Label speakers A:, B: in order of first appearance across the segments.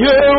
A: your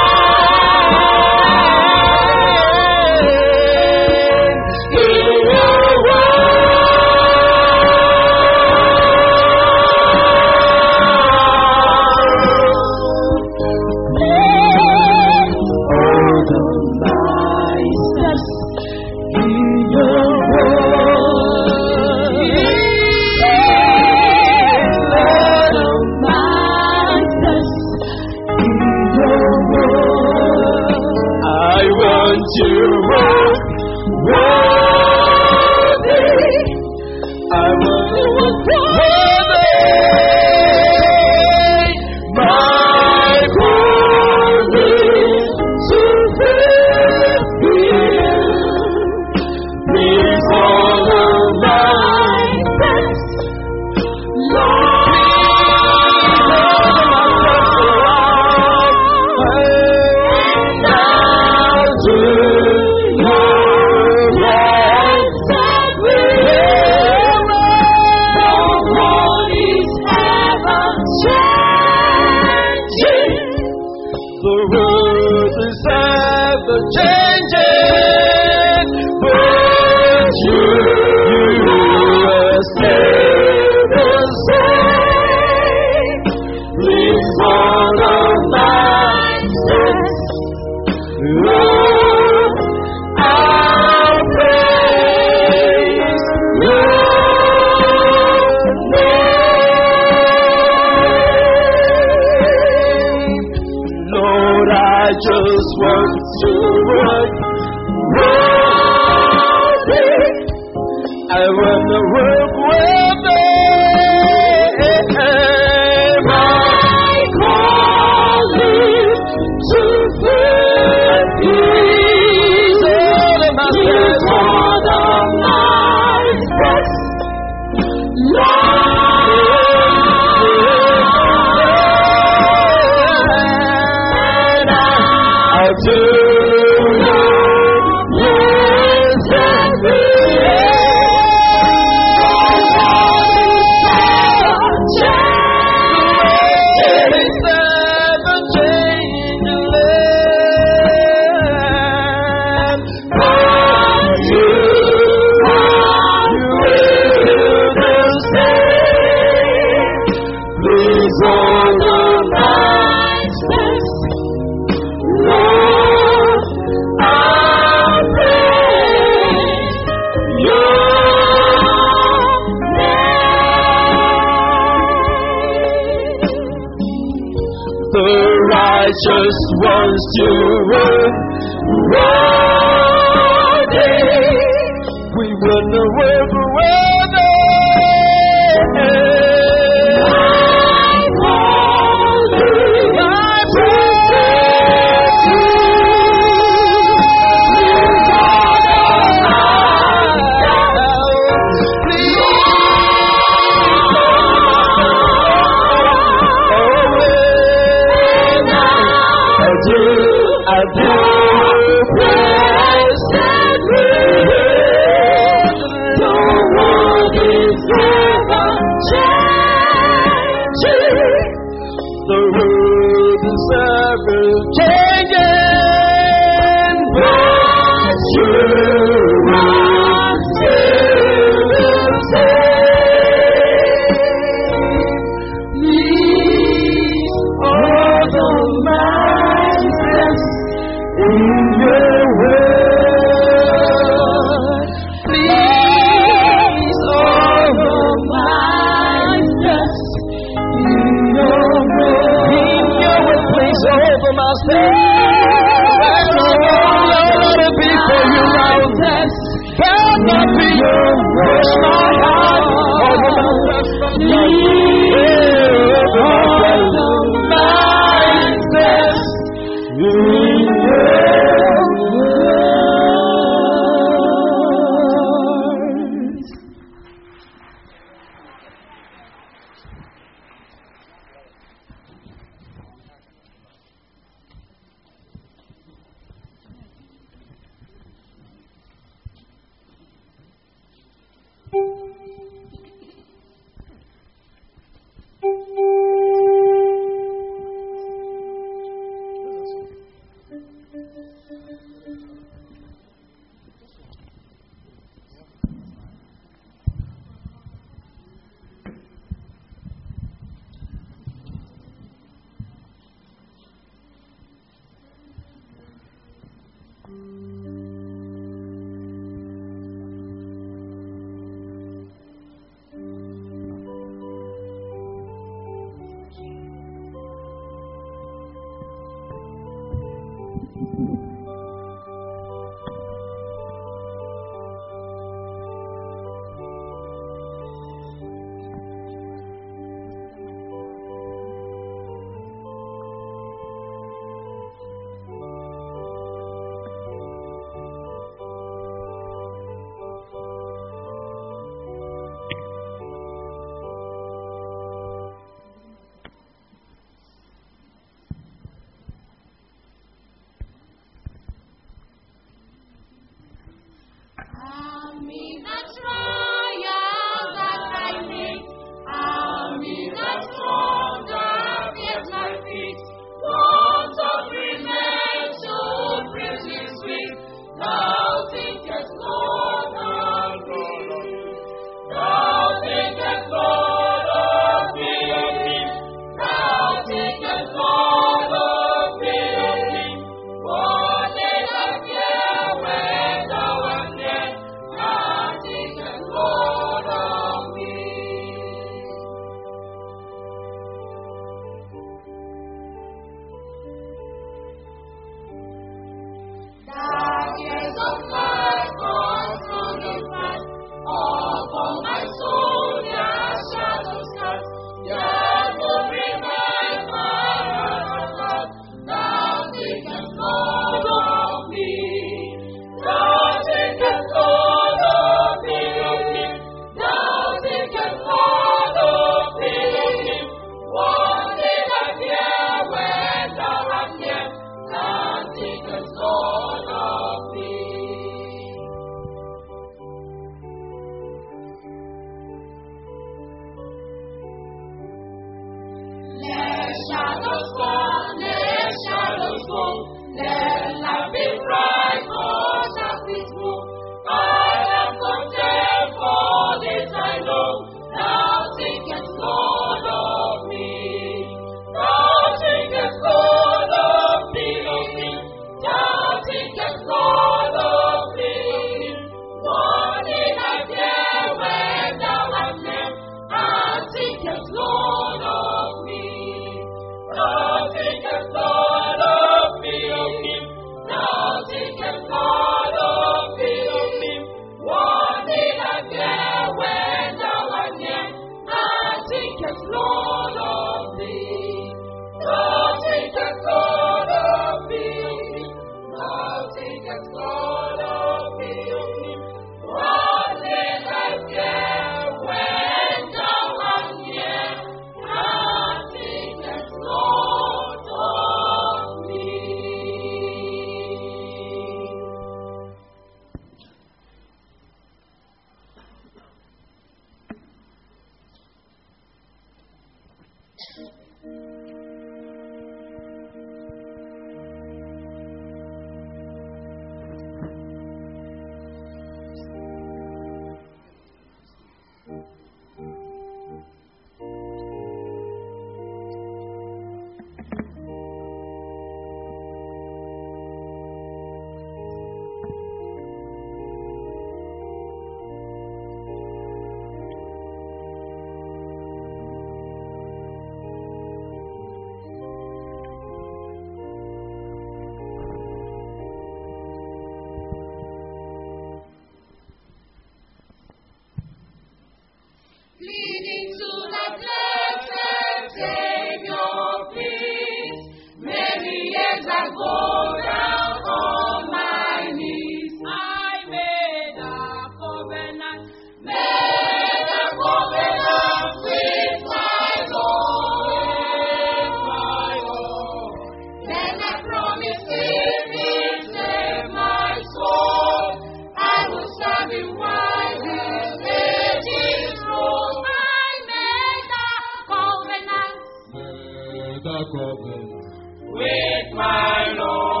B: with my Lord.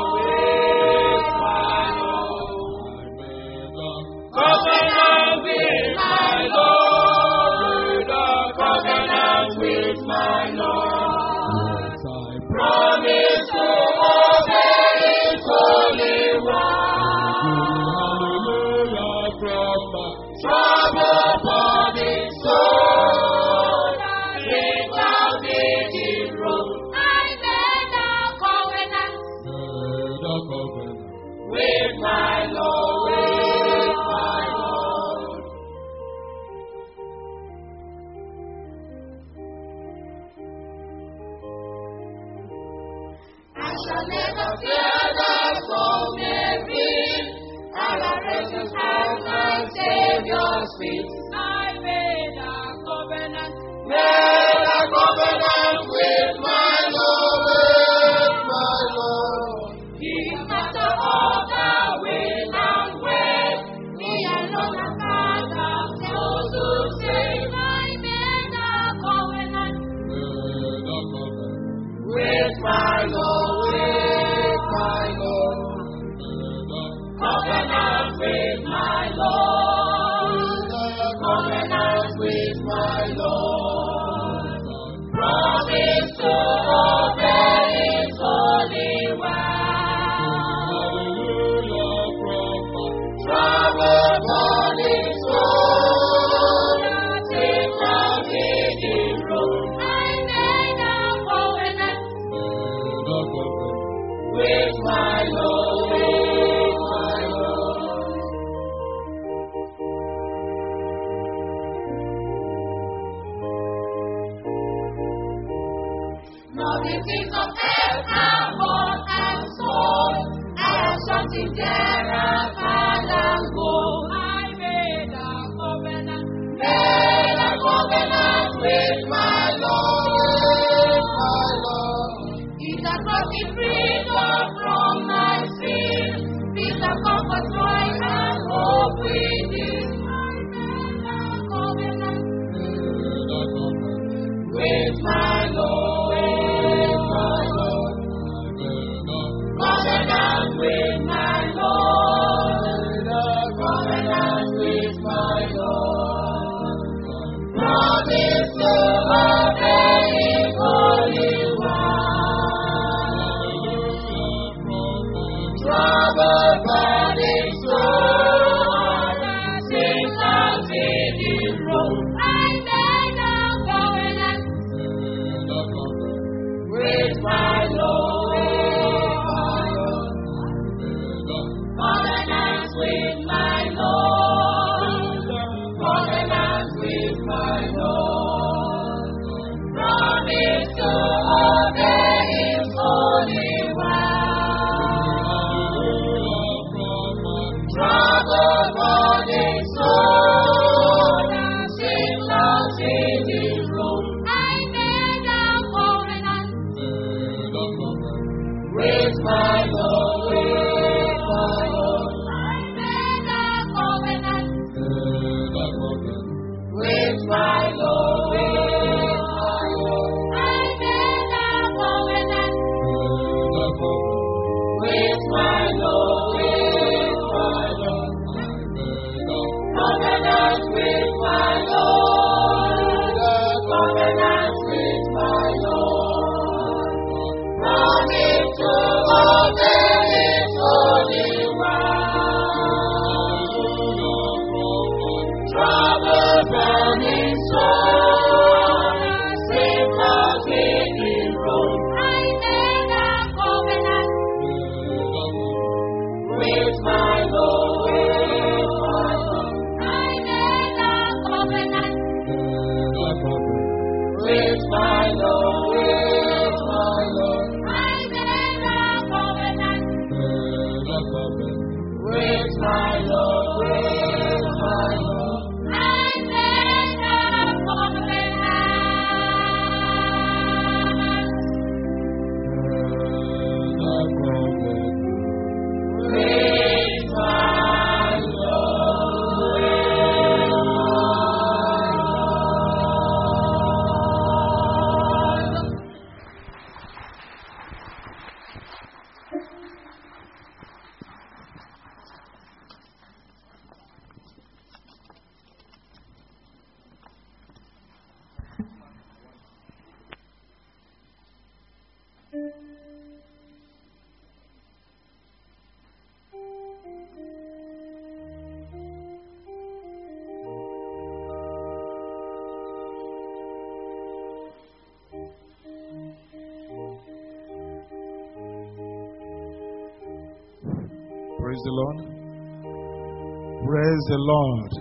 B: The Lord.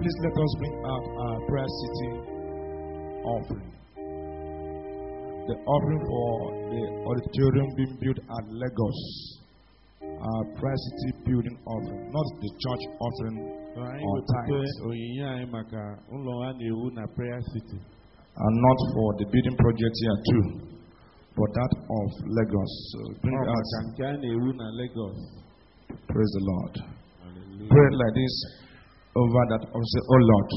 B: Please let us bring up our prayer city offering. The offering for the auditorium being built at Lagos. Our prayer city building offering, not the church offering or tithes,
C: onyinye anyị maka ụlọ a na-ewu na prayer city
B: and not for the building project here too, but that of Lagos. So bring
C: Ọ
B: out.
C: maka nke a na-ewu na Lagos
B: Praise the Lord. Pray like this over that. I say, Oh Lord,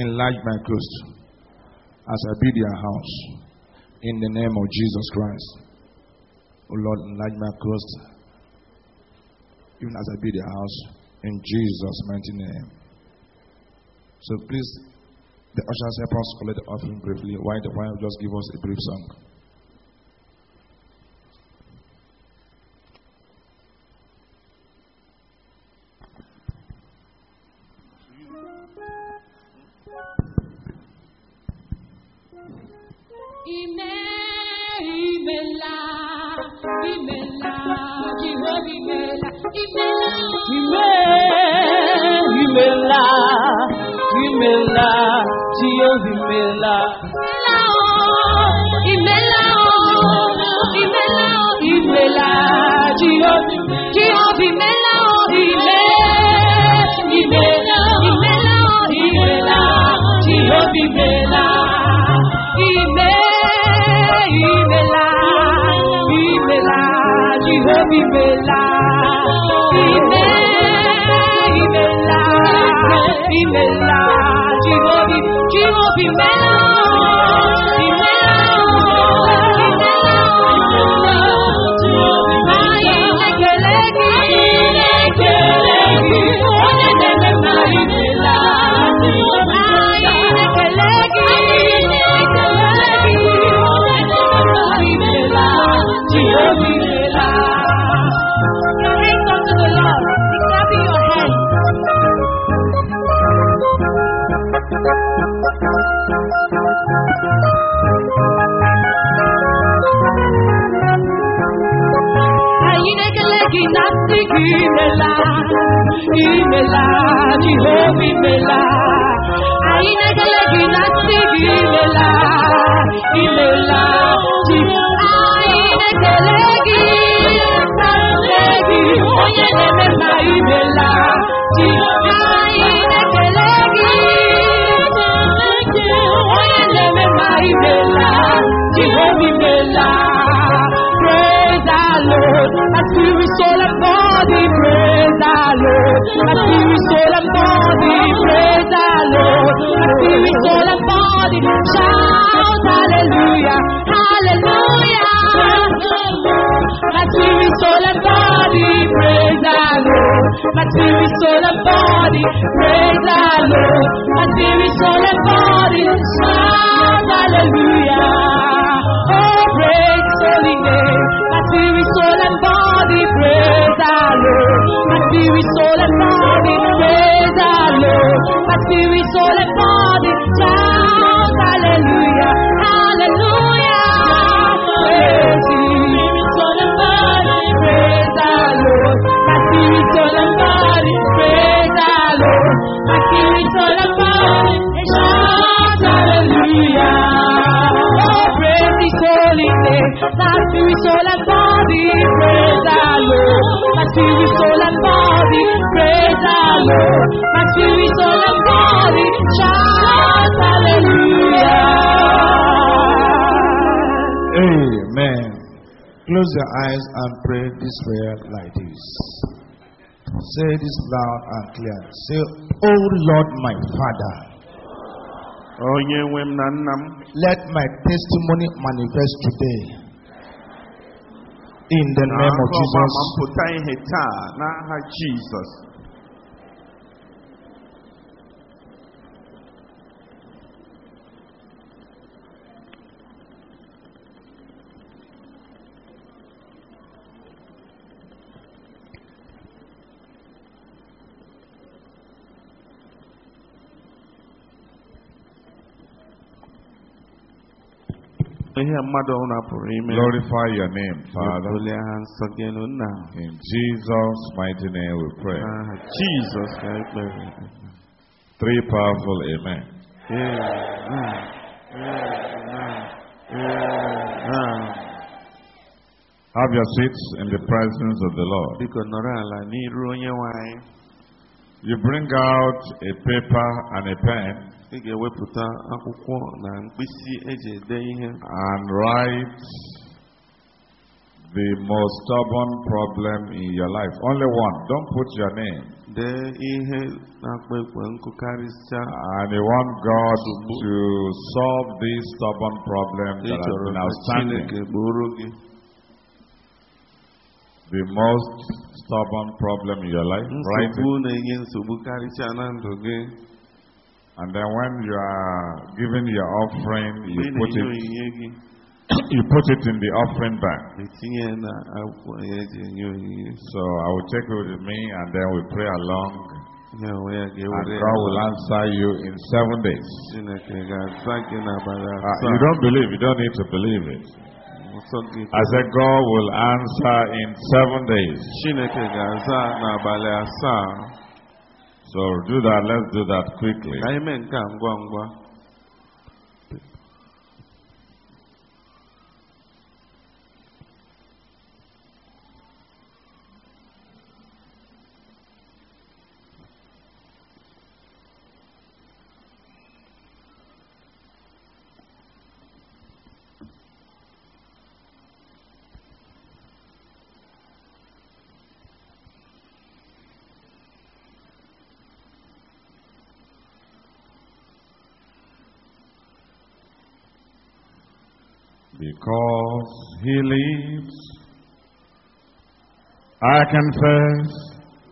B: enlarge my coast as I build your house in the name of Jesus Christ. Oh Lord, enlarge my coast even as I build your house in Jesus' mighty name. So please, the ushers help us collect the offering briefly. Why the choir just give us a brief song?
A: Praise the Lord, my spirit, soul, and body. Praise the Lord, body. Praise the Lord, body. Shout body praise the Lord. My spirit, soul, and body, praise the Lord. My spirit, soul, and body,
B: hallelujah. Oh, praise holy name. My spirit, soul, and body, praise the Lord. My spirit, soul, and body, praise the Lord. My spirit, soul, and body. Shout hallelujah. Oh, praise spirit, soul, and body. Praise Lord. My spirit, soul, and body. Praise Lord. My spirit, soul, and body. Shout hallelujah.
D: Amen. Close your eyes and pray this prayer like this. Say this loud and clear. Say, Oh Lord, my Father,
E: onye nwe m na nna
D: let my testimony manifest today. In the name of
E: na-akọ ọgba ma
D: Jesus.
C: Glorify your name, Father.
E: Father. aha nsọ gị elu nna
C: In Jesus' mighty name we pray.
E: ka
C: Three powerful amen.
E: Amen. Amen. Amen.
C: Have your seats in the presence of the Lord.
E: biko nọrọ ala n'iru onye nwe anyị
C: You bring out a paper and a pen
E: ị ga-ewepụta akwụkwọ na mkpịsị eji ede ihe
C: and write the most stubborn problem in your life. Only one. Don't put your name.
E: dee ihe na-akpa ekwe nkụ karịsịa
C: And you want God to solve this stubborn problem that has been outstanding. The most stubborn problem in your life. Write it. And then when you are giving your offering, you put it you put it in the offering bag.
E: etinye ya na akwụkwọ ya eji enye onyinye
C: So I will take it with me and then we pray along. And God will answer you in seven days.
E: Chineke ga-aza gị n'abalị
C: Uh, you don't believe, you don't need to believe it. I said God will answer in seven days. So do that, let's do that quickly. Because he lives, I face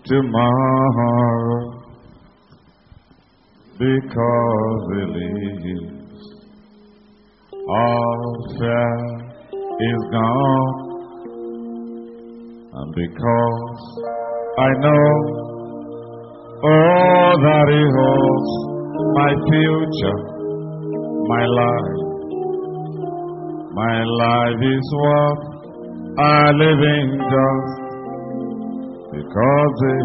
C: tomorrow. Because he lives, all fear is gone. And because I know all that he holds, my future, my life, my life is worth a living just because he,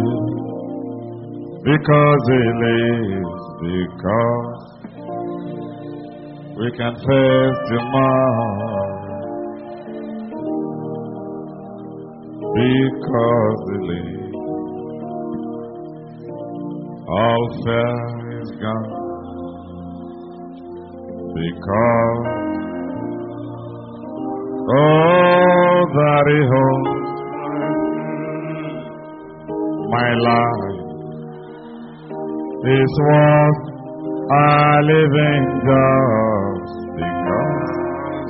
C: because he lives, because we can face tomorrow. Because he lives, all fear is gone. Because Oh, that he holds my life is worth a living just because.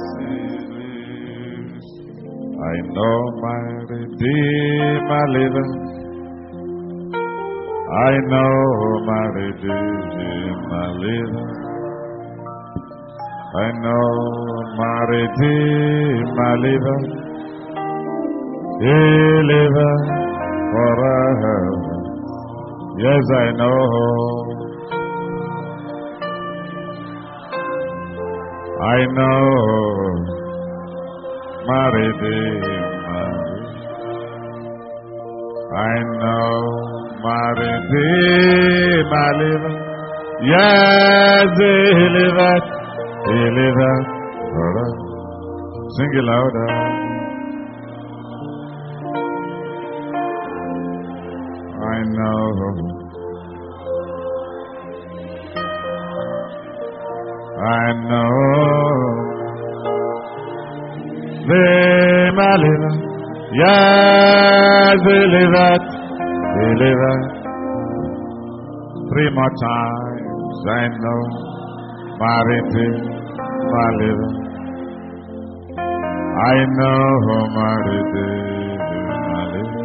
C: I know my Redeemer liveth. I know my Redeemer liveth. I know my Redeemer liveth. He liveth forever. Yes, I know. I know. My Redeemer. I know my Redeemer liveth. Yes, he liveth. He liveth. Sing it louder. I know. I know. They live. Yes, they live. Three more times. I know. Marity, Maliva. I know Marity, Maliva.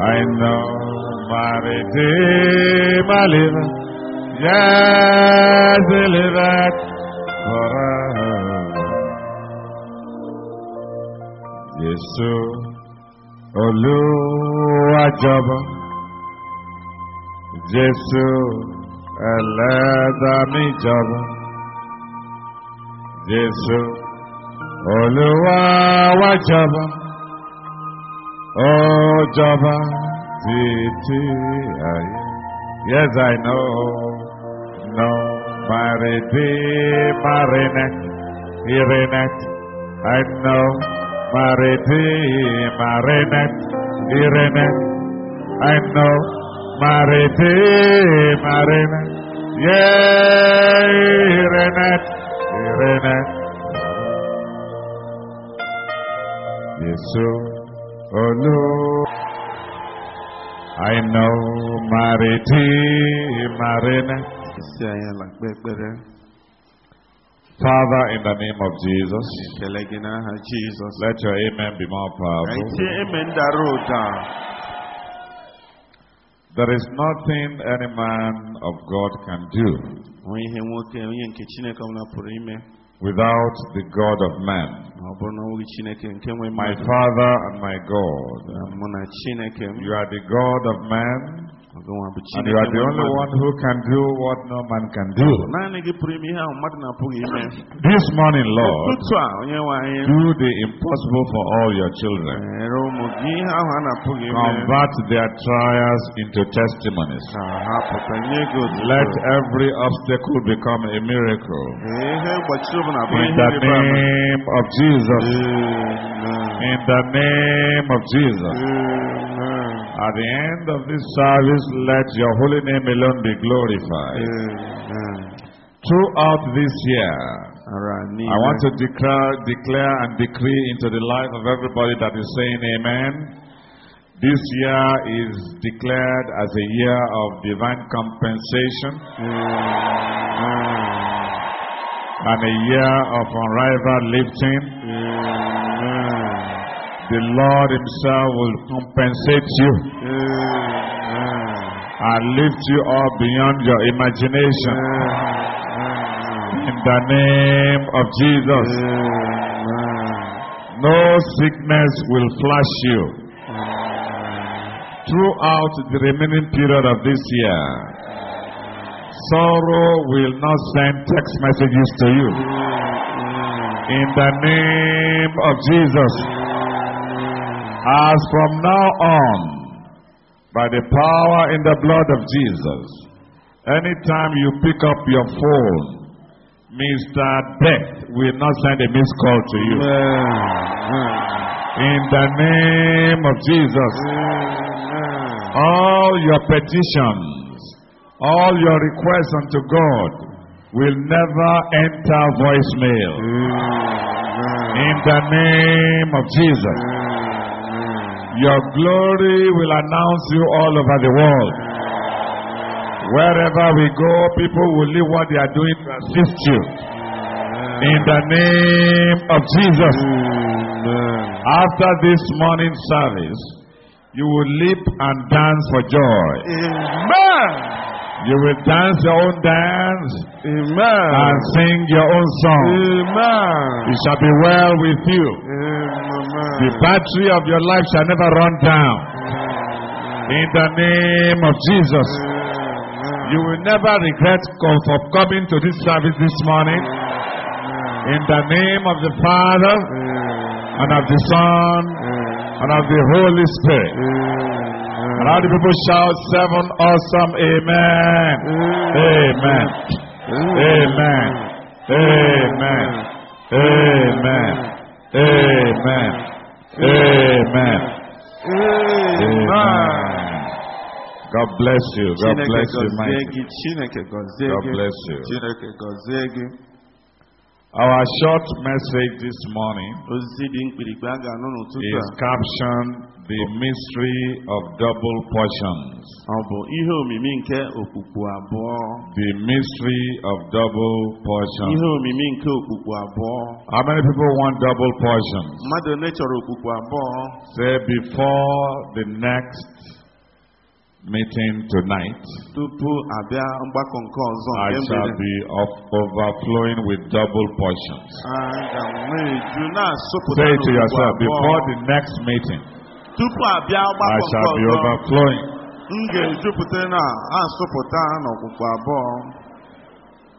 C: I know Marity, Maliva. Yes, they live at forever. Yesu, Olúwàjọba. Jésù, ẹlẹ́dàá mi jọba. Jésù, Olúwa wá jọba. Ó jọba títí ayé. Yes, I know. No, my Redeemer reigneth. I know. My Redeemer reigneth. I know. My Redeemer reigneth. Yeah, he reigneth. He reigneth. Jesus, oh Lord. I know my Redeemer reigneth.
E: sí àyàn làgbẹ́ pẹ́rẹ́
C: Father, in the name of Jesus,
E: ìṣẹ̀lẹ̀ gíná ha jesus
C: let your amen be more powerful. There is nothing any man of God can do
E: wọ́n ihe nwoke onye nke chineke ọbụla pụrụ ime
C: without the God of man.
E: ma ọ bụrụ na ọ bụghị chineke nke nwe
C: My Father and my God,
E: na mụ na chineke m
C: you are the God of man, and you are the only one who can do what no man can do.
E: naanị gị pụrụ ime ihe ahụ mmadụ na-apụghị ime
C: This morning, Lord,
E: ụtụtụ a onye nwe anyị
C: do the impossible for all your children.
E: nyere ụmụ gị ihe ahụ a na-apụghị ime
C: Convert their trials into testimonies.
E: ka ha pụta nye gị otuto
C: Let every obstacle become a miracle.
E: Ka ihe mgbachi ọbụla bụrụ
C: In the name of Jesus. In the name of Jesus. At the end of this service, let your holy name alone be glorified.
E: Amen.
C: Throughout this year, I want to declare, declare and decree into the life of everybody that is saying amen. This year is declared as a year of divine compensation
E: Amen.
C: and a year of unrivaled lifting.
E: Amen.
C: The Lord Himself will compensate you
E: Amen.
C: and lift you up beyond your imagination. In the name of Jesus, no sickness will flash you throughout the remaining period of this year. Sorrow will not send text messages to you. In the name of Jesus, as from now on, by the power in the blood of Jesus, anytime you pick up your phone, Mr. Death will not send a missed call to you. In the name of Jesus, all your petitions, all your requests unto God will never enter voicemail. In the name of Jesus, your glory will announce you all over the world. Wherever we go, people will leave what they are doing to assist you. In the name of Jesus. After this morning service, you will leap and dance for joy.
E: Amen.
C: You will dance your own dance
E: Amen.
C: and sing your own song.
E: Amen.
C: It shall be well with you. The battery of your life shall never run down. In the name of Jesus. You will never regret for coming to this service this morning. In the name of the Father, and of the Son, and of the Holy Spirit. And all the people shout seven awesome amen. Amen. Amen. Amen. Amen. Amen. Amen. Amen. Amen. God bless you. God bless you, mighty.
E: gị. Chineke gọzie
C: God bless you.
E: Chineke gọzie gị.
C: Our short message this morning
E: Ozizi dị mkpirikpi a ga-anụ n'ụtụtụ
C: is captioned The Mystery of Double Portions.
E: Ọ bụ ihe omimi nke okpukpu abụọ.
C: The mystery of double portions.
E: Ihe omimi nke okpukpu abụọ.
C: How many people want double portions?
E: Mmadụ ole chọrọ okpukpu abụọ?
C: Say before the next meeting tonight,
E: Tupu abịa mgbakọ nke
C: I shall be of overflowing with double portions.
E: Aga m eju na-asụpụta
C: Say to yourself before the next meeting, I shall be overflowing.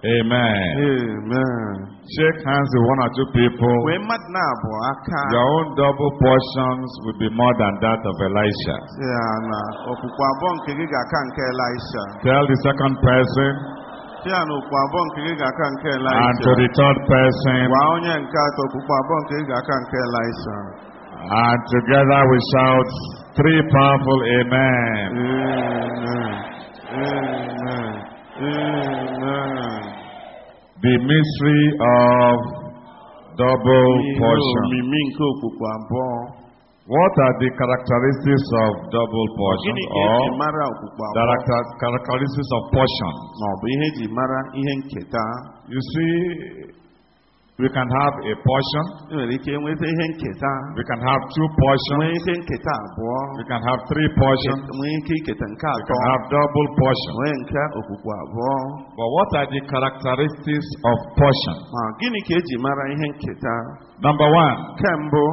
C: Amen.
E: amen.
C: Shake hands with one or two people.
E: wee mmadụ na-abụ aka
C: Your own double portions will be more than that of Elisha.
E: sị na. Okpukpu abụọ nke gị Elisha.
C: Tell the second person.
E: Sị na okpukpu abụọ nke gị
C: and to the third person,
E: gwa onye nke atọ okpukpu abụọ nke gị ga-aka nke Elisha.
C: And together we shout three powerful Amen.
E: amen. Amen amen
C: The mystery of double portion.
E: omimi nke okpukpu abụọ
C: What are the characteristics of double portion
E: gịnị ka eji
C: or
E: mara okpukpu
C: the character- characteristics of portion?
E: ma ọ bụ ihe eji mara ihe
C: You see, we can have a portion,
E: e nwere ike nweta ihe nketa
C: we can have two portions,
E: nwee ike nketa abụọ
C: we can have three portions,
E: nwee ike iketa nke
C: we
E: atọ
C: can have double portion.
E: nwee nke okpukpu abụọ
C: But what are the characteristics of portion?
E: ma gịnị ka eji mara ihe nketa
C: Number one,
E: nke mbụ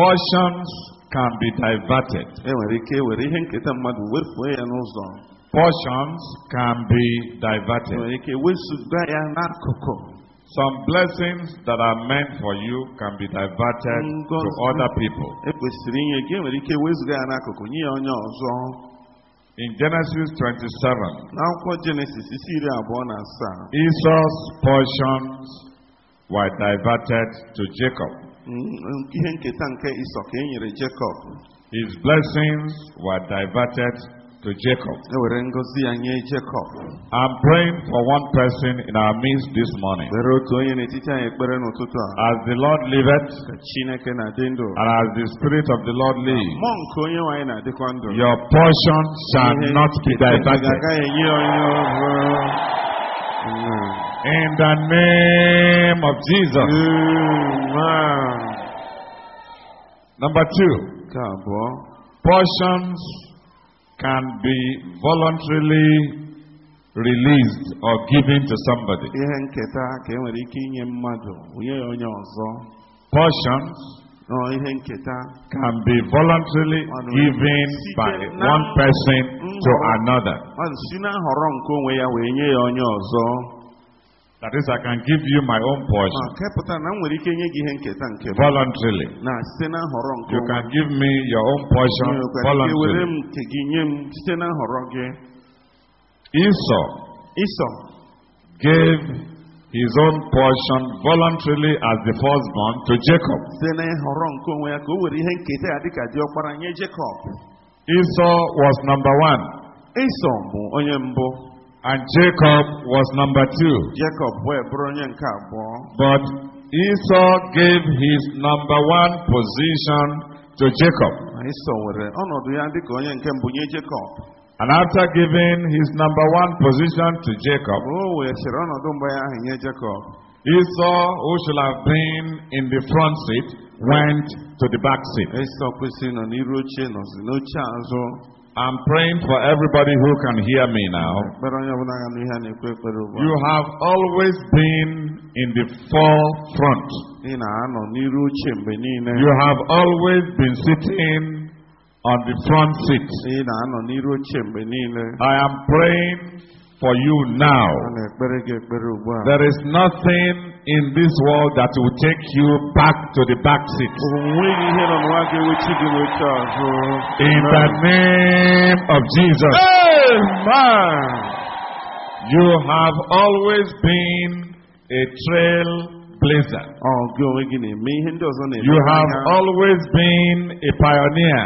C: portions can be diverted.
E: e nwere ike were ihe nketa mmadụ wefuo ya n'ụzọ
C: Portions can be
E: e
C: diverted.
E: Nwere ike wezuga ya n'akụkụ
C: Some blessings that are meant for you can be diverted to other people.
E: ekwesịrị inye gị nwere ike wezuga ya n'akụkụ nye ya onye ọzọ
C: In Genesis 27,
E: n'akwụkwọ jenesis isi iri abụọ na asaa
C: Esau's portions were diverted to Jacob.
E: ihe nketa nke isọ ka nyere jekọb
C: His blessings were diverted to Jacob.
E: were ngọzi ya nye jekọb
C: I'm praying for one person in our midst this morning.
E: kpere otu onye n'etiti anyị ekpere n'ụtụtụ a
C: As the Lord liveth,
E: ka chineke na-adị ndụ
C: and as the Spirit of the Lord lives,
E: mmụọ nke onye nwanyị na-adịkwa ndụ
C: your portion shall not be diverted.
E: agaghị enye onye ọhụrụ Amen.
C: In the name of Jesus. Number two, portions can be voluntarily released or given to somebody.
E: ihe nketa ka e nwere ike inye mmadụ onye ya onye ọzọ
C: Portions
E: ihe nketa
C: can be voluntarily given by one person to another.
E: mmadụ si na nhọrọ nke onwe ya wee nye ya onye ọzọ
C: That is, I can give you my own portion. Voluntarily. You can give me your own portion voluntarily. Esau, gave his own portion voluntarily as the firstborn to Jacob. Esau was number one.
E: Ịsọ bụ onye mbụ
C: and Jacob was number two.
E: Jekọb wee bụrụ onye nke abụọ
C: But Esau gave his number one position to Jacob.
E: ma ịsọ were ọnọdụ ya dịka onye nke mbụ nye Jekọb
C: And after giving his number one position to Jacob,
E: o wee ọnọdụ mgbe ahụ nye Jekọb
C: Esau, who should have been in the front seat, went to the back seat.
E: kwesịrị nọ n'iru oche nọzi n'oche azụ oh.
C: I'm praying for everybody who can hear me now. You have always been in the forefront. You have always been sitting on the front seat. I am praying for you now. There is nothing in this world that will take you back to the back seat. In the name of Jesus.
E: Amen.
C: You have always been a trailblazer. You have always been a pioneer.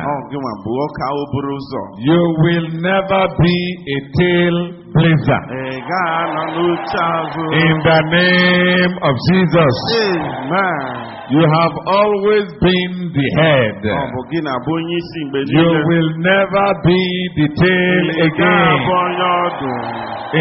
C: You will never be a tail
E: ị gaghị anọ n'oche azụ
C: In the name of Jesus.
E: Amen.
C: You have always been the head.
E: ọ bụ gị na-abụ onye isi mgbe
C: You will never be the tail again.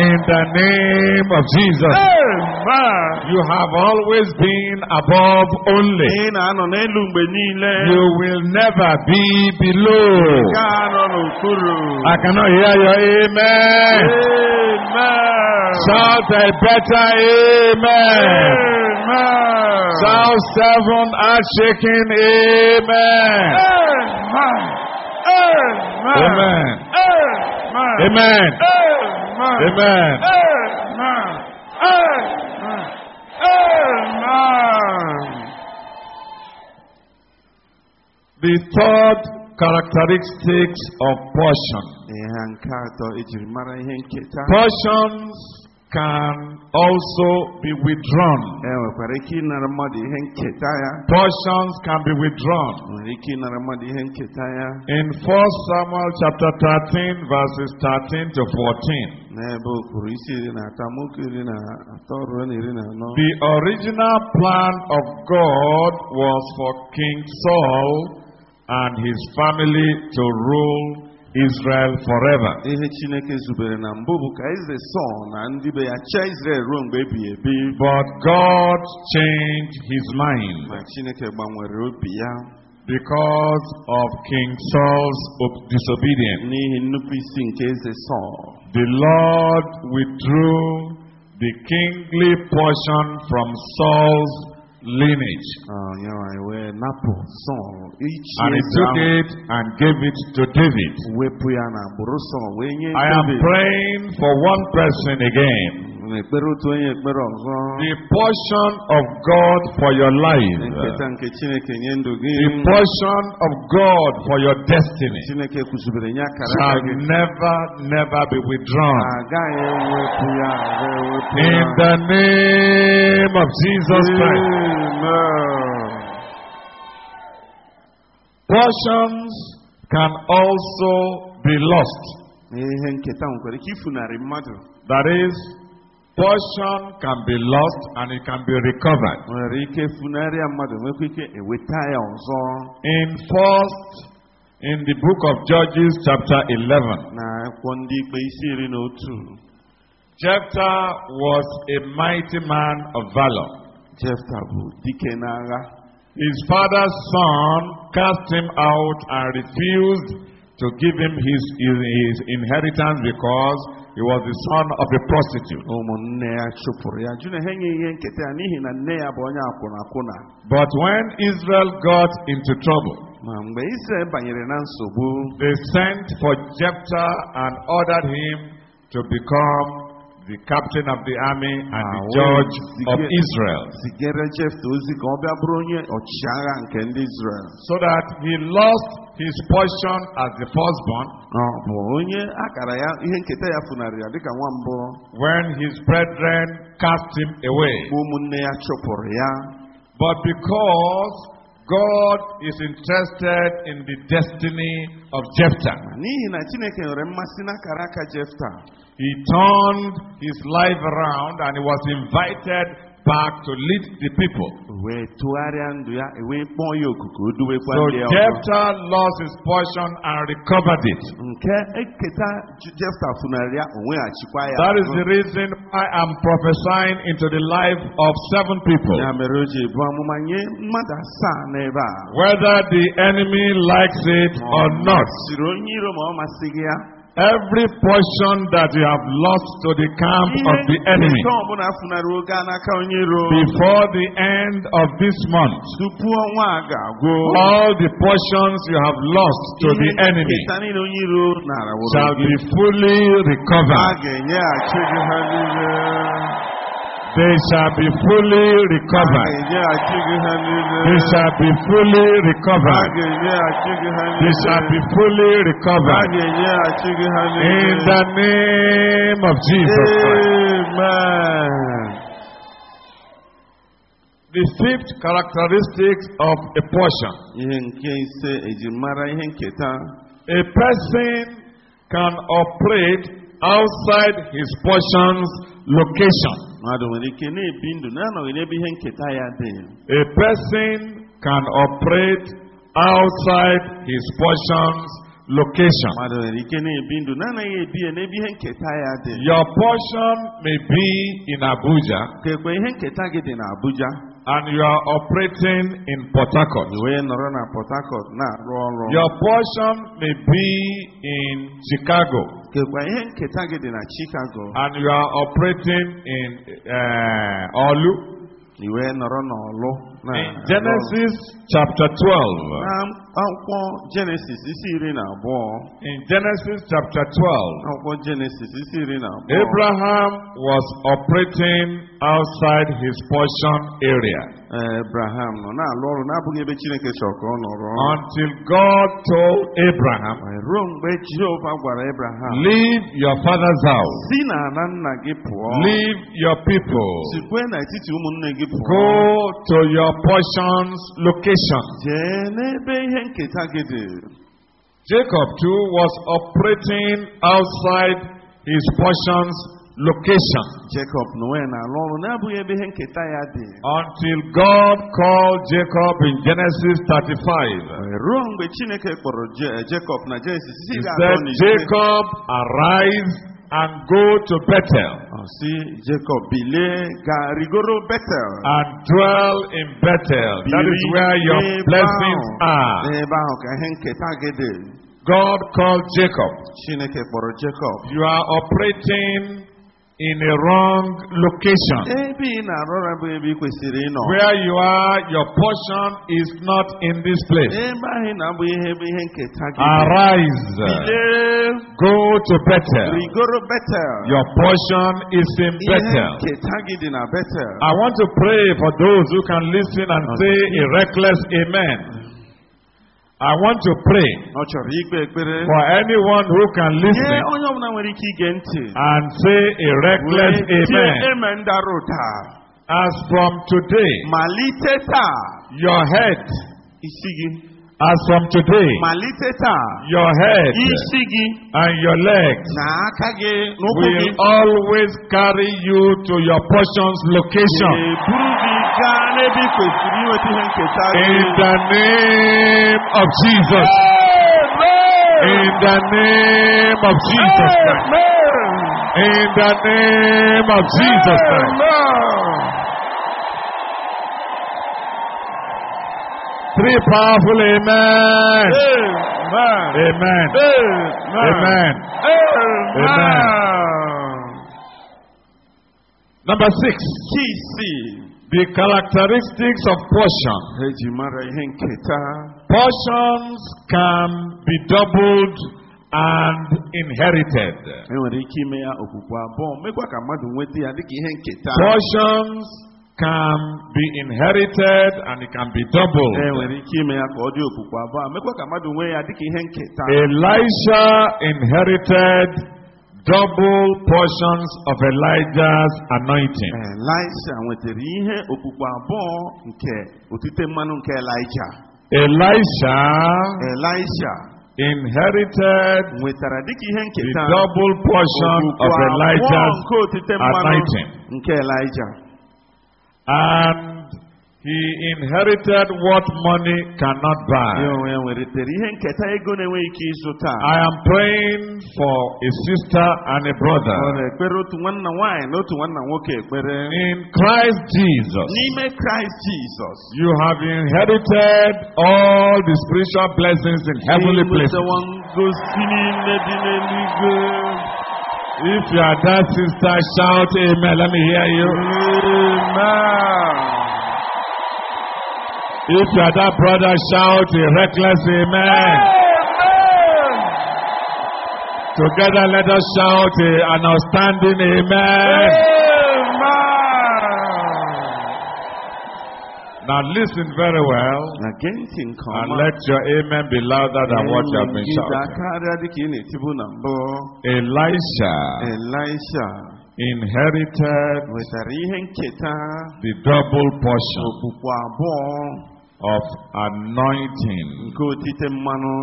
C: In the name of Jesus.
E: Amen.
C: You have always been above only.
E: ị na-anọ n'elu mgbe niile
C: You will never be below.
E: ị gaghị anọ n'okpuru
C: I cannot hear your amen.
E: Amen.
C: Shout a better amen.
E: Amen.
C: Shout seven earth shaking amen.
E: Amen.
C: Amen.
E: Amen.
C: Amen.
E: Amen.
C: Amen.
E: Amen. Amen.
C: The third Characteristics of portion. Portions can also be withdrawn. Portions can be withdrawn. In 1 Samuel chapter 13, verses 13 to 14. The original plan of God was for King Saul and his family to rule Israel forever. But God changed his mind because of King Saul's disobedience. The Lord withdrew the kingly portion from Saul's lineage. And he took it and gave it to David. I am praying for one person again. The portion of God for your life. The portion of God for your destiny. Shall never, never be withdrawn. In the name of Jesus Christ. Portions can also be lost. That is, portion can be lost and it can be recovered.
E: nwere ike funarịa mmadụ nwekwa ike eweta ya ọzọ
C: In first, in the book of Judges, chapter 11,
E: na akwụkwọ ndị ikpe isi iri na otu
C: Jephthah was a mighty man of valor.
E: jefta dike n'agha
C: His father's son cast him out and refused to give him his, his inheritance because he was the son of a prostitute. But when Israel got into trouble, they sent for Jephthah and ordered him to become the captain of the army and the judge of Israel. So that he lost his portion as the firstborn. When his brethren cast him away. But because God is interested in the destiny of Jephthah,
E: Ma n'ihi na Chineke nwere mmasị n'akara aka Jefta
C: he turned his life around and he was invited back to lead the people.
E: wee tụgharịa ndụ ya? Wee kpọọ ya okuku o
C: So Jephthah lost his portion and recovered it.
E: nke eketa J- Jefta funarị ya o weghachikwa ya
C: That is the reason why I'm prophesying into the life of seven people.
E: ya mere o ji bụ amụma nye mmadụ asaa n'ebe a
C: Whether the enemy likes it or not,
E: siri onye iro ma ọ masịghị ya
C: every portion that you have lost to the camp of the enemy
E: nke ọbụla funarị oge a n'aka onye iro.
C: before the end of this month,
E: tupu ọnwa a ga-agwụ.
C: all the portions you have lost to the enemy
E: nketa niile onye iro nara wụrụ
C: shall be fully recovered.
E: ga-enyeghachi gị ha niile
C: They shall be fully recovered.
E: ga-enyeghachi gị ha niile
C: They shall be fully recovered.
E: ga-enyeghachi gị ha
C: They shall be fully recovered.
E: ga-enyeghachi gị ha
C: In the name of Jesus Christ.
E: Amen.
C: The fifth characteristic of a portion.
E: ihe nke ise eji mara ihe nketa
C: A person can operate outside his portion's location. A person can operate outside his portion's location. Your portion may be in Abuja and you are operating in Port Harcourt. Your portion may be in Chicago
E: kekwa ihe nketa gị dị na Chicago
C: and you are operating in uh, Olu.
E: i wee nọrọ n'ọlụ na
C: In Genesis chapter 12,
E: Genesis isi iri na abụọ.
C: In Genesis chapter 12,
E: akwụkwọ Genesis isi iri na abụọ.
C: Abraham was operating outside his portion area
E: Abraham. Nọ na-alụ ọrụ na-abụghị ebe Chineke chọrọ ka ọ nọrọ
C: until God told Abraham,
E: ruo mgbe Jehova gwara Abraham
C: Leave your father's house,
E: si na nna gị pụọ.
C: Leave your people,
E: sikwe n'etiti ụmụnne gị pụọ.
C: Go to your portion's location.
E: jee n'ebe ihe nketa gị dị.
C: Jacob too was operating outside his portion's location
E: Jacob na onwe ya na-alụ ọrụ na-abụghị ebe ihe nketa ya dị
C: until God called Jacob in Genesis 35.
E: Wee ruo mgbe Chineke kpọrọ Je- eh, Jacob na
C: He said,
E: atọ na ise
C: Jacob, arise and go to Bethel
E: Jacob bilie ga rigoro Betel
C: and dwell in Bethel. That is where your blessings are.
E: n'ebe ahụ ka ihe nketa gị dị
C: God called Jacob.
E: Chineke kpọrọ Jacob
C: You are operating in a wrong location.
E: ebe ị na-arụ ọrụ bụ ebe ị kwesịrị ịnọ
C: Where you are, your portion is not in this place.
E: ebe ahụ ị na-abụ ihe ebe ihe nketa gị dị.
C: Arise, go to Bethel.
E: Betel
C: Your portion is in
E: ihe
C: Bethel.
E: nketa gị dị na Betel
C: I want to pray for those who can listen and say a reckless amen. I want to pray
E: ọ chọrọ ikpe ekpere.
C: for anyone who can
E: nye
C: listen
E: onye ọbụla nwere ike ige ntị.
C: and say a reckless
E: Wee tie
C: amen.
E: amen dara ụda.
C: As from today,
E: malite taa.
C: your head,
E: isi gị
C: as from today, your head and your legs
E: na aka gị na ụkwụ gị
C: will always carry you to your portion's location.
E: ga-eburu gị gaa n'ebe ị kwesịrị inweta ihe nketa gị
C: In the name of Jesus. In the name of Jesus Christ. In the name of Jesus Christ. Three powerful amen. Amen. Amen. Amen. Amen. Number six,
E: Kisi
C: the characteristics of portion.
E: eji mara ihe nketa
C: Portions can be doubled and inherited.
E: enwere ike ime ya okpukpe abụọ mekwa ka mmadụ nweta ya dịka ihe nketa
C: Portions can be inherited and it can be doubled. Elisha inherited double portions of Elijah's anointing.
E: Elisha
C: Elisha inherited the double portion of Elijah's anointing. And he inherited what money cannot buy.
E: onwe ya nweritere ihe nketa ego na-enweghị ike ịzụta
C: I am praying for a sister and a brother
E: na-ekpere otu nwanna nwaanyị na otu nwanna nwoke ekpere
C: in Christ Jesus. You have inherited all the spiritual blessings in heavenly places. If you are that sister, shout amen. Let me hear you.
E: Amen.
C: If you are that brother, shout a reckless amen. Amen. Together, let us shout a, an outstanding amen. Now, listen very well.
E: Na gee ntị nke
C: and let your amen be louder than what you have been shouting.
E: karịa dịka ị na-etibu na mbụ
C: Elisha.
E: Elisha.
C: Inherited
E: nwetara ihe nketa
C: the double portion of anointing
E: nke otite mmanụ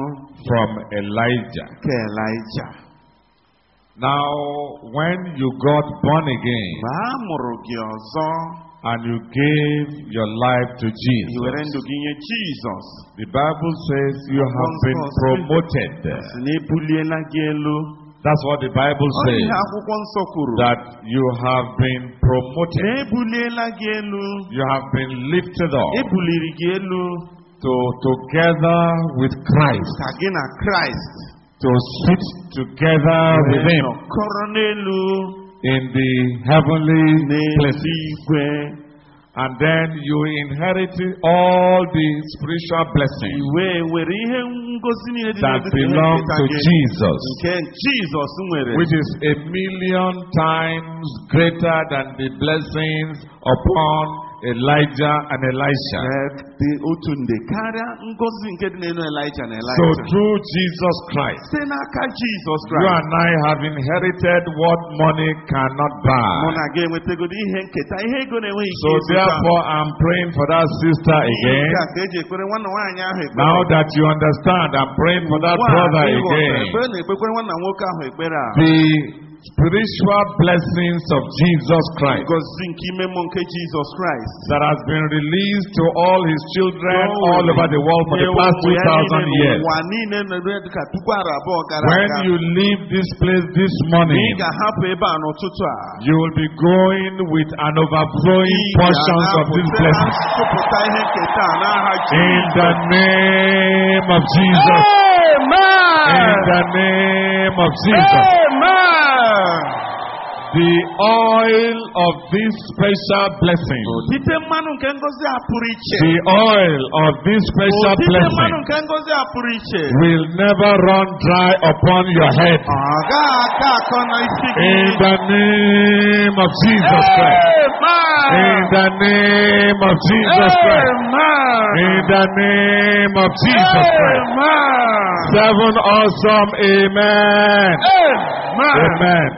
C: from Elijah. Now, when you got born again
E: mgbe a mụrụ gị ọzọ
C: and you gave your life to Jesus,
E: gị
C: the Bible says you have been promoted.
E: si na ebuliela gị elu
C: That's what the Bible says.
E: ihe akwụkwọ nsọ kwuru
C: That you have been promoted.
E: ebuliela gị elu
C: You have been lifted up.
E: Ebuliri gị elu
C: to together with Christ,
E: na
C: to sit together with Him in the heavenly places. And then you inherited all the spiritual blessings
E: iwe were ihe ngosi niile dị
C: that belong to Jesus,
E: nke jizọs nwere.
C: Which is a million times greater than the blessings upon Elijah and Elisha.
E: Ee, dị otu nde karịa ngozi nke dị n'elu elija na
C: So through Jesus Christ, you and I have inherited what money cannot buy.
E: na gị enwetagodo ihe nketa ihe ego na-enweghị ike
C: So therefore, I'm praying for that sister again.
E: a ka eji ekpere nwanna nwaanyị ahụ ekpere
C: Now that you understand, I'm praying for that brother again.
E: ekpere na-ekpekwere nwanna nwoke ahụ ekpere a
C: The spiritual blessings of Jesus Christ
E: ngozi nke ime mmụọ nke jizọs kraịst
C: that has been released to all his children all over the world for the past
E: ụmụ
C: 2,000 years.
E: n'ụwa niile nọrọ dịka puku arọ abụọ gara
C: When you leave this place this morning,
E: ga-ahapụ ebe a n'ụtụtụ a
C: you will be going with an overflowing
E: Ị
C: portions of these
E: ga-anapụta
C: blessings.
E: tụpụta ihe nketa a n'aha
C: In the name of Jesus. Amen. In the name of Jesus. The oil of this special blessing.
E: otite mmanụ nke ngozi a pụrụ iche
C: The oil of this special blessing
E: nke ngozi a pụrụ iche
C: will never run dry upon your head.
E: ọ gaghị aka akọ na isi gị
C: In the name of Jesus Christ. In the name of Jesus Christ. In the name of Jesus Christ. Seven awesome amen. Amen. Amen.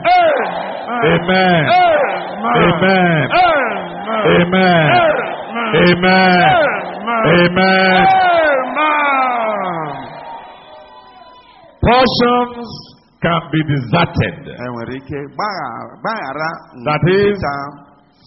C: Amen. Amen. Amen. Amen. Amen. Portions can be deserted.
E: enwere ike gbagha- gbaghara
C: That is.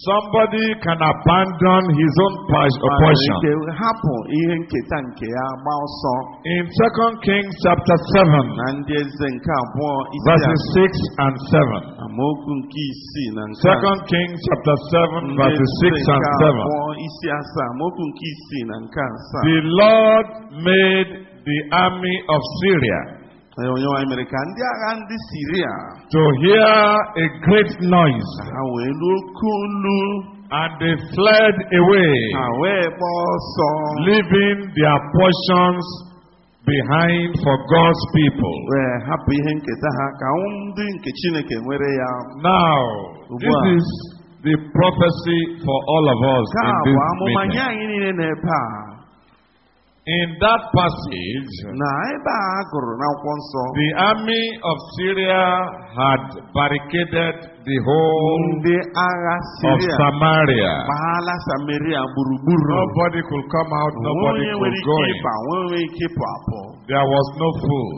C: Somebody can abandon his own portion.
E: ike hapụ ihe nketa nke ya gba ọsọ
C: In 2 Kings chapter 7,
E: na ndị eze nke abụọ isi
C: verses 6 and 7.
E: amaokwu nke isii na nke
C: 2 Kings chapter 7, verses 6 and 7.
E: abụọ isi asaa. Amaokwu nke isii na nke asaa.
C: The Lord made the army of Syria To hear a great noise. And they fled away, leaving their portions behind for God's people. Now, this is the prophecy for all of us in this. In that passage,
E: na ebe a a gụrụ n'akwụkwọ nsọ
C: the army of Syria had barricaded the whole
E: ndị agha
C: of
E: siria
C: Samaria.
E: gbaala samaria gburugburu
C: Nobody could come out, nobody
E: onye nwere
C: could
E: ike
C: go in.
E: ịba onwe nwere ike ịpụ apụ
C: There was no food.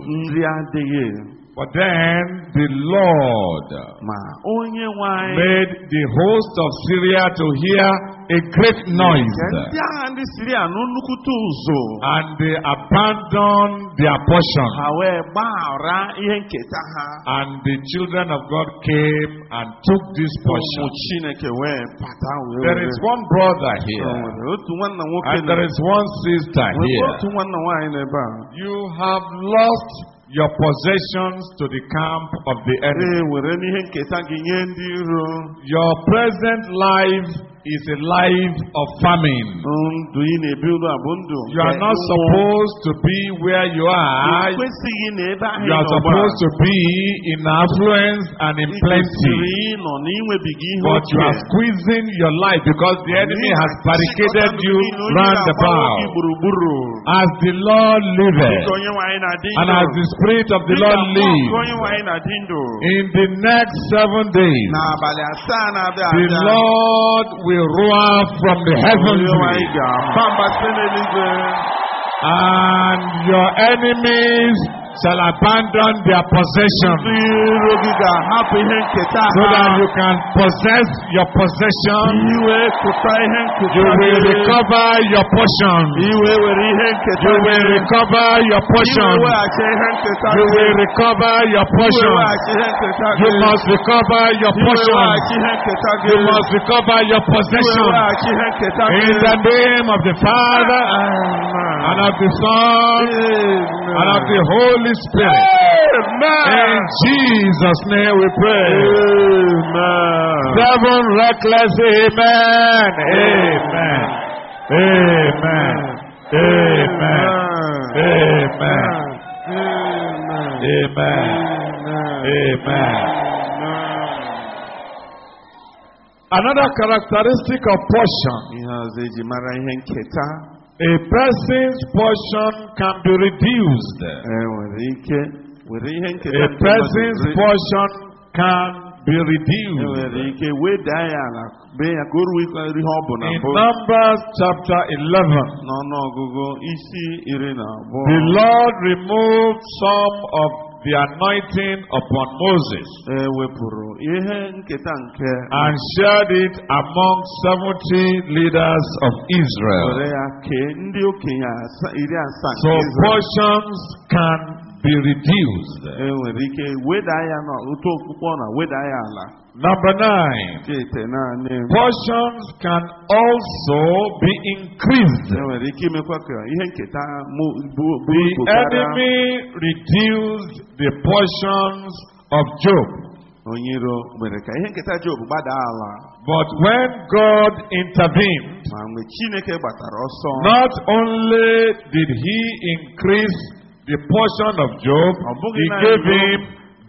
C: But then the Lord
E: ma onye nwe anyị
C: made the host of Syria to hear a great noise,
E: nke ndị agha ndị siria nụ nnukwute ụzụ
C: and they abandoned their portion.
E: ha wee gbaghara ihe nketa ha.
C: And the children of God came and took this portion.
E: chineke wee bata wee
C: There is one brother here,
E: nwere otu nwanna nwoke
C: and there is one sister here.
E: otu nwanna nwaanyị n'ebe a.
C: You have lost your possessions to the camp of the enemy.
E: ee were n'ihe nketa gị nye ndị iro
C: Your present life is a life of famine.
E: ndụ ị na-ebi ulu a bụ ndụ
C: You are not supposed to be where you are.
E: Ị kwesịghị na ebe ahụ
C: You are supposed to be in affluence and in plenty.
E: kwesịrị ịnọ n'inwebiga ihe
C: But you are squeezing your life because the enemy has barricaded you round about. As the Lord liveth,
E: Dịka onye nwe anyị na-adị
C: and as the Spirit of the Lord lives,
E: onye nwe anyị na-adị ndụ
C: in the next seven days,
E: n'abalị asaa na-abịa
C: the Lord will roar from the heavens,
E: nwe anyị ga-aba mba site n'eluigwe
C: and your enemies shall abandon their possession,
E: ndị iro gị ga-ahapụ ihe nketa
C: so that you can possess your possession.
E: iwe kụta ihe nketa
C: You will recover your portion.
E: iwe were ihe nketa
C: You will recover your portion.
E: weghachi ihe nketa
C: You will recover your portion.
E: weghachi ihe nketa gị.
C: You must recover your portion.
E: weghachi ihe nketa gị.
C: You must recover your possession.
E: weghachi ihe nketa gị.
C: In the name of the Father and of the Son and of the Holy Spirit. Amen. In Jesus' name we pray. Amen. Seven reckless amen. Amen. Amen. Amen. Amen. Amen. Amen. Another characteristic of portion. A person's portion can be reduced. A person's portion can be reduced. In Numbers chapter 11, the Lord removed some of the anointing upon Moses
E: wepụrụ ihe nketa nke
C: and shared it among 70 leaders of Israel.
E: were ya kee ndị okenye asa- iri asaa nke
C: So portions can be reduced.
E: Nwere ike wedaa ya n'otu okpukpe ọ na wedaa ya ala
C: Number nine, portions can also be increased.
E: nwere ike imekwa ka ihe nketa mụ- bu- bu
C: The enemy reduced the portions of Job.
E: onye iro mere ka ihe nketa Job gbadaa ala.
C: But when God intervened,
E: ma mgbe Chineke gbatara ọsọ
C: not only did he increase the portion of Job, he gave him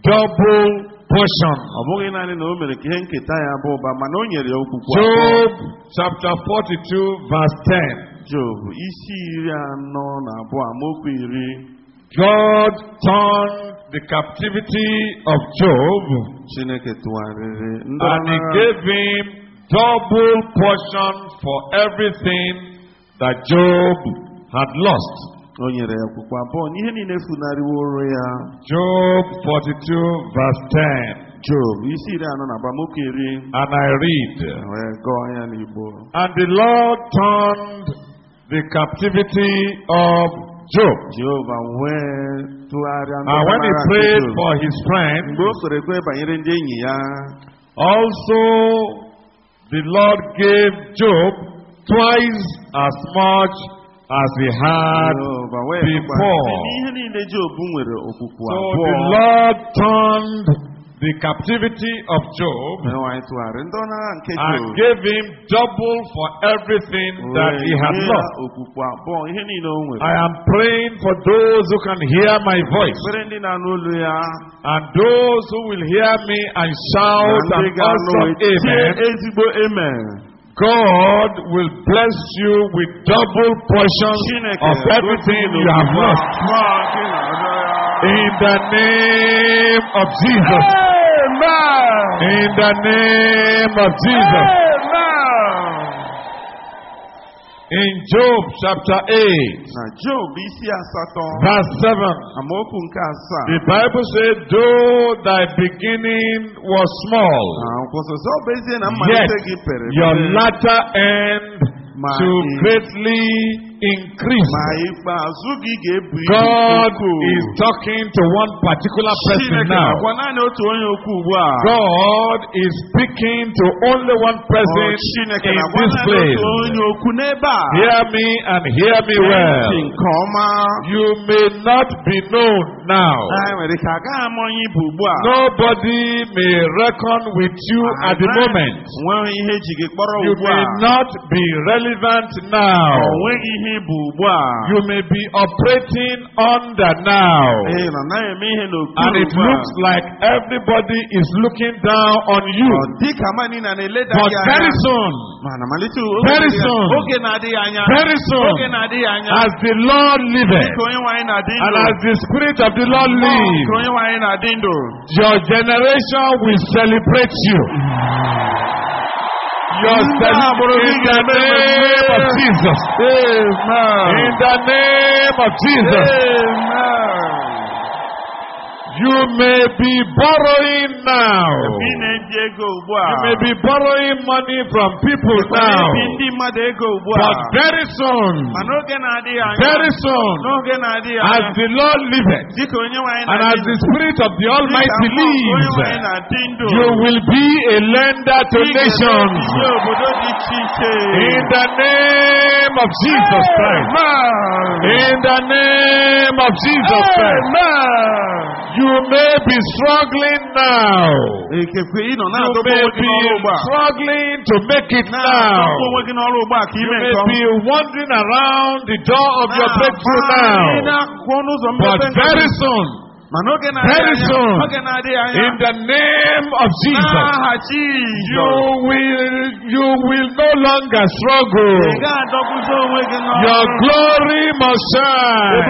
C: double portion.
E: ọ bụghị naanị na o mere ka ihe nketa ya bụ ụba mana o nyere ya okwukwe.
C: Job chapter 42, verse 10.
E: Job isi iri anọ na abụọ amaokwu iri
C: God turned the captivity of Job
E: Chineke tụgharịrị
C: and he gave him double portion for everything that Job had lost.
E: O nyere ya okwukwe abụọ n'ihe niile funarịworo ya.
C: Job 42, verse 10.
E: Job isi iri anọ na amaokwu
C: And I read,
E: wee gụọ ya n'Igbo.
C: And the Lord turned the captivity of Job.
E: Jehova wee tụgharịa
C: And when he prayed for his friend,
E: mgbe o kpere ekpere banyere ndị enyi ya
C: also the Lord gave Job twice as much as he had. Before.
E: tụkwasị n'ihe niile Job
C: So the Lord turned the captivity of Job
E: Onyenwe anyị tụgharịrị ndọrọndọrọ nke
C: and gave him double for everything that he had
E: Wee nye ya
C: lost.
E: okwukwe abụọ ihe niile o nwere.
C: I am praying for those who can hear my voice
E: ekpere ndị na-anụ olu ya.
C: and those who will hear me and shout
E: ndị
C: an
E: ga-anụ
C: awesome amen. God will bless you with double portions of everything you have lost.
E: Mmụọ gị na-arịọ ya.
C: In the name of Jesus.
E: Amen.
C: In the name of Jesus. In Job chapter 8, verse 7, the Bible said, Though thy beginning was small, yet your latter end to greatly increase. God is talking to one particular person now. God is speaking to only one person in this place. Hear me and hear me well. You may not be known now. Nobody may reckon with you at the moment. You may not be relevant now
E: o nweghị ihe ibu ugbu a
C: You may be operating under now.
E: ee na naghị eme ihe
C: And it looks like everybody is looking down on you.
E: Ọ dị ka mmadụ na na-eleda
C: But very soon,
E: mana malite
C: Very soon.
E: oge na-adịghị anya
C: Very soon.
E: oge na-adịghị anya
C: as the Lord liveth,
E: ka onye nwaanyị na-adị
C: and as the Spirit of the Lord lives,
E: nke onye nwaanyị na-adị ndụ
C: your generation will celebrate you.
E: Jesus, specific
C: in the name of Jesus. Amen. In the name of Jesus. Amen. You may be borrowing now. You may be borrowing money from people now. But very soon, very soon, as the Lord liveth, and as the Spirit of the Almighty lives, you will be a lender to nations. In the name of Jesus Christ. In the name of Jesus Christ. You you may be struggling now. You may be struggling to make it now. You may be wandering around the door of your breakthrough now. But very soon, very soon, in the name of Jesus, you will, you will no longer struggle. Your glory must shine.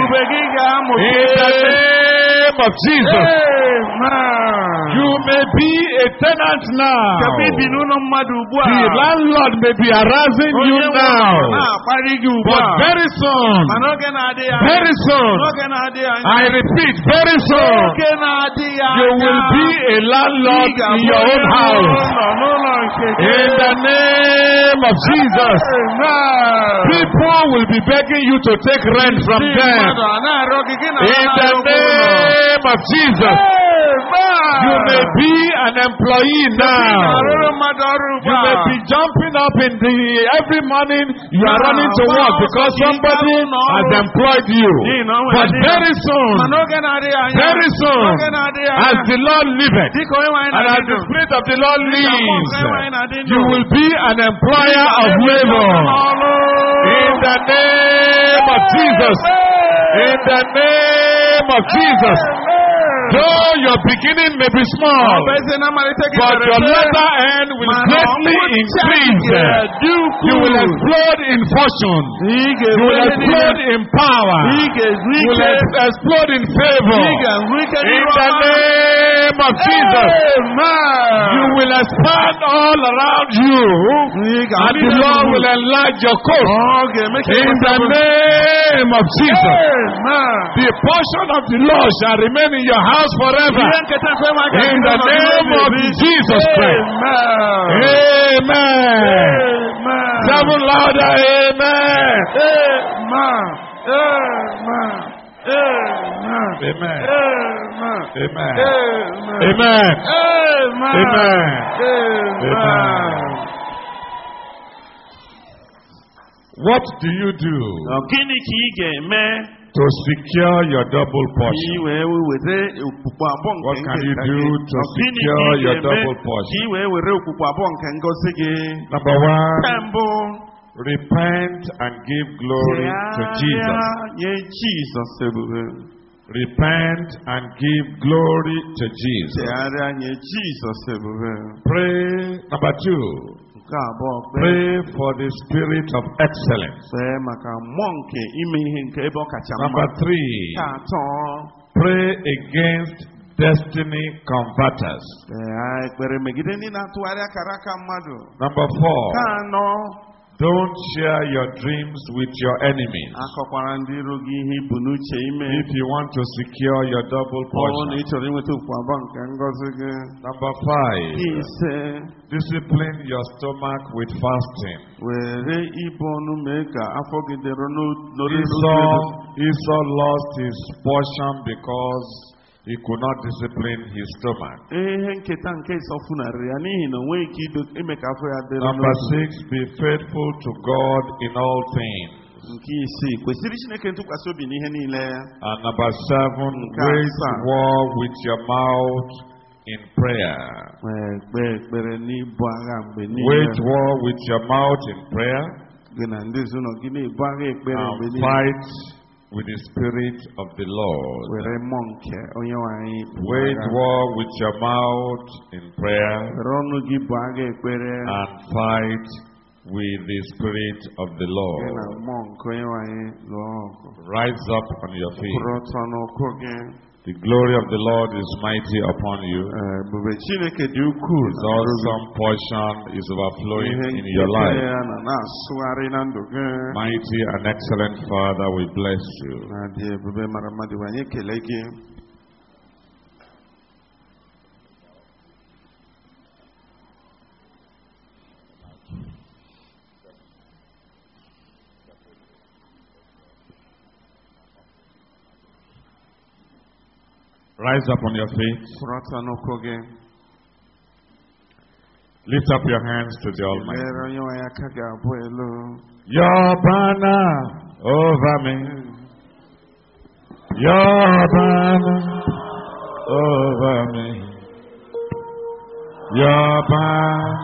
C: In the name name of Jesus.
E: Amen.
C: You may be a tenant now. The landlord may be harassing you now. But very soon, very soon, I repeat, very soon, you will be a landlord in your own house. In the name of Jesus, people will be begging you to take rent from them. In the
E: name
C: name of Jesus,
E: Amen.
C: you may be an employee now.
E: na-arụrụ mmadụ ọrụ ugbu
C: You may be jumping up in the every morning you are running to work because somebody has employed you.
E: N'ihi na o nwere
C: But very soon,
E: Mana oge na-adịghị anya
C: very soon, as the Lord liveth,
E: dịka onye nwaanyị
C: and as the Spirit of the Lord lives,
E: onye nwaanyị na-adị ndụ
C: you will be an employer of labor. In the name of Jesus. In the name name of Jesus. Though your beginning may be small, but your latter end will greatly increase. You will explode in fortune. You will explode in power. You will explode in favor. In the
E: name
C: name of Jesus.
E: Amen.
C: You will expand all around you. And the Lord will enlarge your.
E: Ọ ga-eme
C: In the name of Jesus.
E: Amen.
C: The portion of the Lord shall remain in your house forever.
E: Ihe nketa nke nwa ga-
C: In the name of Jesus Christ.
E: Amen.
C: Amen.
E: Amen.
C: Seven louder, amen.
E: Amen. Amen. Amen.
C: Amen.
E: Amen.
C: Amen.
E: Amen.
C: Amen.
E: Amen.
C: What do you do? To secure your double portion. What can you do to secure your double portion? Number one. Repent and give glory to Jesus.
E: Yeah, Jesus.
C: Repent and give glory to Jesus.
E: Yeah, Jesus.
C: Pray, number two. Pray for the spirit of excellence. Number three. Pray against destiny converters. Number four. Don't share your dreams with your enemies.
E: akọkwara ndị iro gị ihe ibu n'uche ime
C: If you want to secure your double
E: ọ bụrụ na ị
C: portion.
E: chọrọ inweta okwu abụọ nke ngọzi gị
C: Number five, discipline your stomach with fasting.
E: were ibu ọnụ mee ka afọ gị dịrị n'o- n'olu
C: Esau, Esau lost his portion because he could not discipline his stomach.
E: ihe nketa nke ịsọ funarịrị ya n'ihi na o nweghị ike ido- ime ka afọ ya dịrị
C: Number six, be faithful to God in all things.
E: nke isii kwesịrị chineke ntụkwasị obi n'ihe niile
C: And number seven, wage war with your mouth in prayer.
E: wee kpee ekpere n'ibu agha mgbe
C: Wage war with your mouth in prayer
E: gị na ndị ezinụlọ gị na-ebu agha ekpere mgbe
C: and fight with the Spirit of the Lord.
E: were mmụọ nke onye nwanyị
C: Wage war with your mouth in prayer
E: were ọnụ gị bụ agha ekpere
C: and fight with the Spirit of the Lord.
E: mmụọ nke onye nwanyị lụọ ọgụ
C: Rise up on your feet.
E: Ọtọ n'ụkwụ gị
C: The glory of the Lord is mighty upon you.
E: Eh, ee, ebube chineke dị ukwuu
C: His
E: na ndụ gị.
C: awesome portion is overflowing in your life.
E: ya na na-asụgharị na ndụ gị
C: Mighty and excellent Father, we bless you.
E: na dị ebube mara mmadụ anyị ekele gị
C: Rise up on your feet.
E: kwụrụ ọtọ n'ụkwụ gị
C: Lift up your hands to the Almighty.
E: mere onye nwanyị aka ga-abụ elu
C: Your banner over me. Your banner over me. Your banner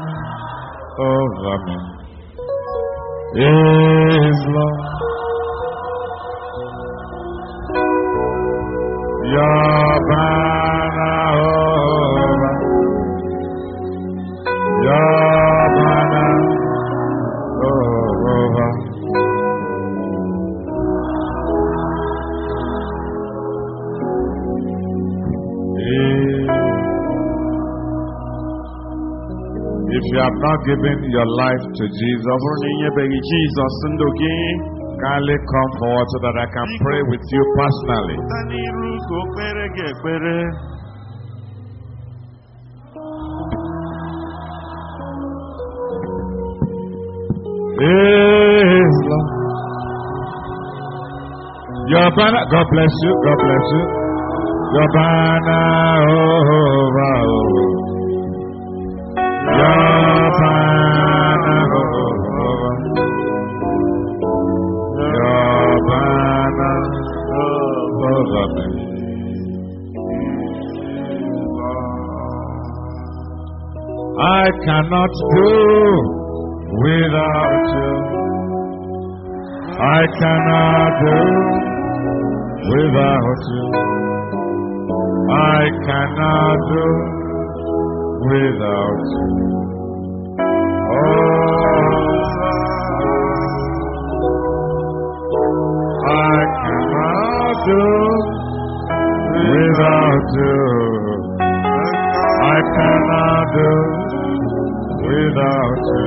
C: over me is Lord. If you have not given your life to
E: ọ
C: Jesus, kindly come forward so that I can pray with you personally.
E: ekpere
C: Praise Lord. Your banner, God bless you, God bless you. Your banner over. I cannot do without you. I cannot do without you. I cannot do without you. Oh, I cannot do without you. I cannot do without you.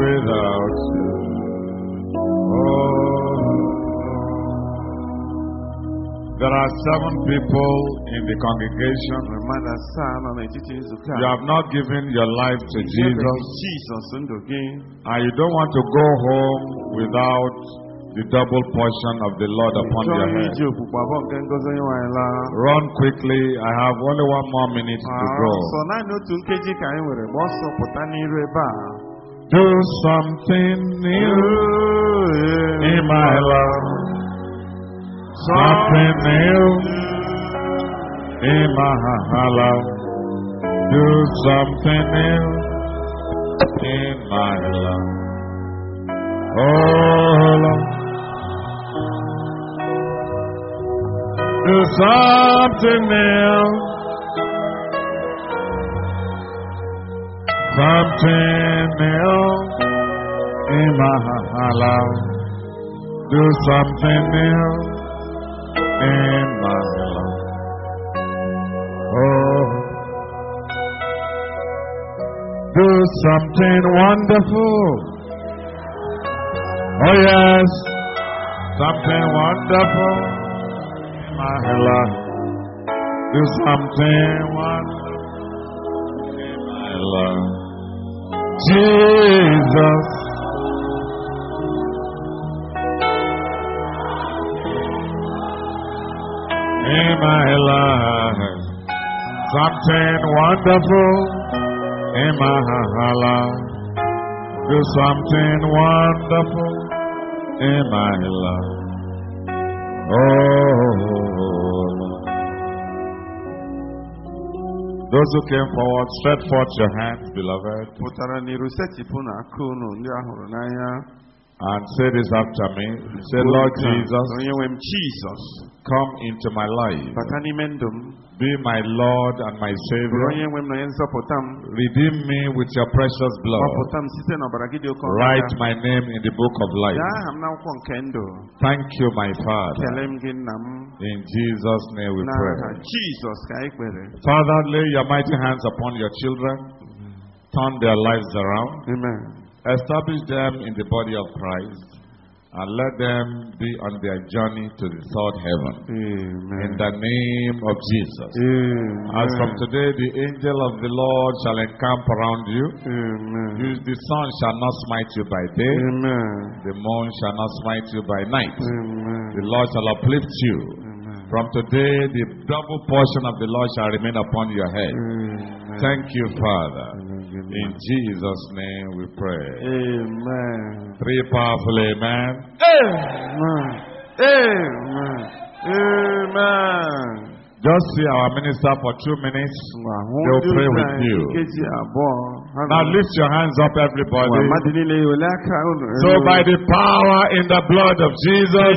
C: Without you. Oh. There are seven people in the congregation.
E: mmadụ asaa nọ n'etiti nzukọ
C: You have not given your life to Jesus,
E: jizọs ndụ gị
C: and you don't want to go home without the double portion of the Lord upon your head.
E: iji okpukpe abụọ nke ngozi onye nwanyị laa
C: Run quickly. I have only one more minute to
E: ah,
C: go.
E: ọsọ naanị otu nkeji ka anyị nwere gba ọsọ pụta n'iru ebe a
C: Do something new in my life. Something new in my life. Do something new in my life. Oh Lord. Do something new. Something new in my life. Do something new in my life. Oh. do something wonderful. Oh yes, something wonderful. Life, do something wonderful in my life. Jesus. In my life, something wonderful in my life. Do something wonderful in my life. Oh, those who came forward, stretch forth your hands, beloved,
E: pụtara n'iru setịpụ na aka unu ndị ahụrụ n'anya
C: and say this after me. Say, Lord Jesus,
E: onye nwe m jizọs
C: come into my life.
E: bata n'ime ndụ m
C: Be my Lord and my Savior.
E: onye nwe m na onye nzọpụta m
C: Redeem me with your precious blood.
E: gbapụta m site n'ọbara gị dị oke ọnụ
C: Write my name in the book of life.
E: dee aha m n'akwụkwọ nke ndụ
C: Thank you, my Father.
E: Kelee m gị nna m
C: In Jesus' name we pray.
E: jizọs ka anyị kpere
C: Father, lay your mighty hands upon your children. Turn their lives around.
E: amen
C: Establish them in the body of Christ. And let them be on their journey to the third heaven.
E: amen
C: In the name of Jesus.
E: amen
C: As from today, the angel of the Lord shall encamp around you.
E: amen
C: The sun shall not smite you by day,
E: amen
C: the moon shall not smite you by night.
E: amen
C: The Lord shall uplift you.
E: Amen
C: From today, the double portion of the Lord shall remain upon your head.
E: amen
C: Thank you, Father. In Jesus' name we pray.
E: amen
C: Three powerful amen.
E: amen amen amen
C: Just see our minister for two minutes.
E: They'll
C: pray with you.
E: nkeji abụọ ha
C: Now lift your hands up, everybody.
E: mmadụ niile wele aka unu
C: So by the power in the blood of Jesus,